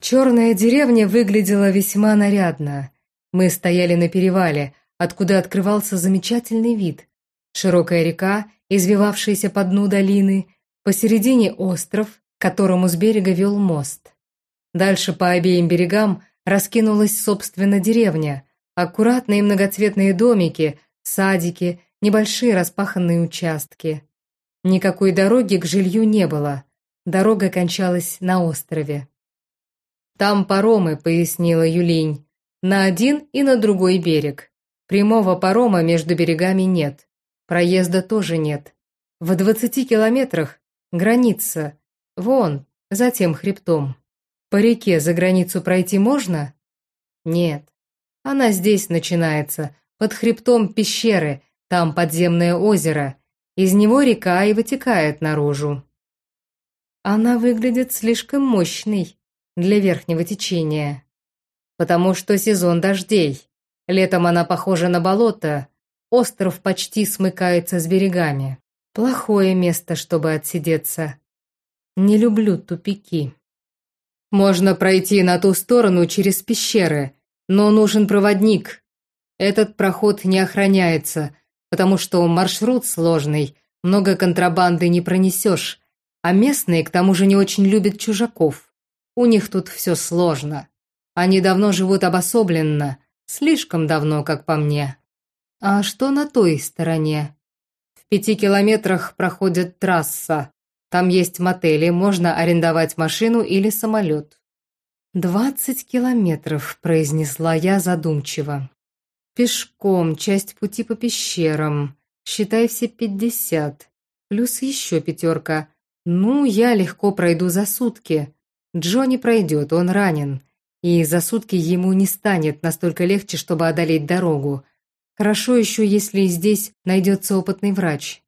Черная деревня выглядела весьма нарядно. Мы стояли на перевале, откуда открывался замечательный вид. Широкая река, извивавшаяся по дну долины, посередине остров, к которому с берега вел мост. Дальше по обеим берегам раскинулась, собственно, деревня, аккуратные многоцветные домики, садики, небольшие распаханные участки. Никакой дороги к жилью не было, дорога кончалась на острове. «Там паромы», — пояснила Юлинь, — «на один и на другой берег. Прямого парома между берегами нет, проезда тоже нет. В двадцати километрах граница, вон, за тем хребтом. По реке за границу пройти можно? Нет. Она здесь начинается, под хребтом пещеры, там подземное озеро. Из него река и вытекает наружу. Она выглядит слишком мощной, для верхнего течения. Потому что сезон дождей. Летом она похожа на болото, остров почти смыкается с берегами. Плохое место, чтобы отсидеться. Не люблю тупики. Можно пройти на ту сторону через пещеры, но нужен проводник. Этот проход не охраняется, потому что маршрут сложный, много контрабанды не пронесешь, а местные к тому же не очень любят чужаков. У них тут все сложно. Они давно живут обособленно, слишком давно, как по мне. А что на той стороне? В пяти километрах проходит трасса. Там есть мотели, можно арендовать машину или самолет. «Двадцать километров», — произнесла я задумчиво. «Пешком, часть пути по пещерам. Считай все пятьдесят. Плюс еще пятерка. Ну, я легко пройду за сутки. Джо не пройдет, он ранен, и за сутки ему не станет настолько легче, чтобы одолеть дорогу. Хорошо еще, если здесь найдется опытный врач.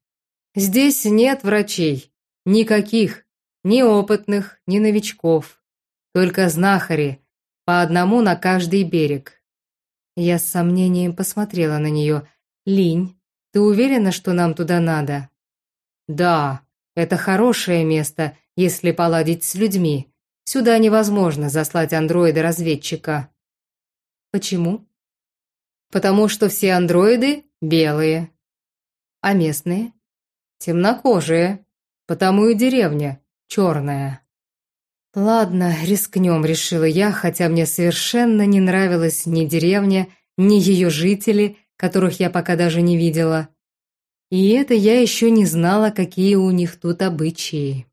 Здесь нет врачей. Никаких. Ни опытных, ни новичков. Только знахари. По одному на каждый берег. Я с сомнением посмотрела на нее. «Линь, ты уверена, что нам туда надо?» «Да, это хорошее место, если поладить с людьми. Сюда невозможно заслать андроида-разведчика. Почему? Потому что все андроиды белые. А местные? Темнокожие. Потому и деревня черная. Ладно, рискнем, решила я, хотя мне совершенно не нравилась ни деревня, ни ее жители, которых я пока даже не видела. И это я еще не знала, какие у них тут обычаи.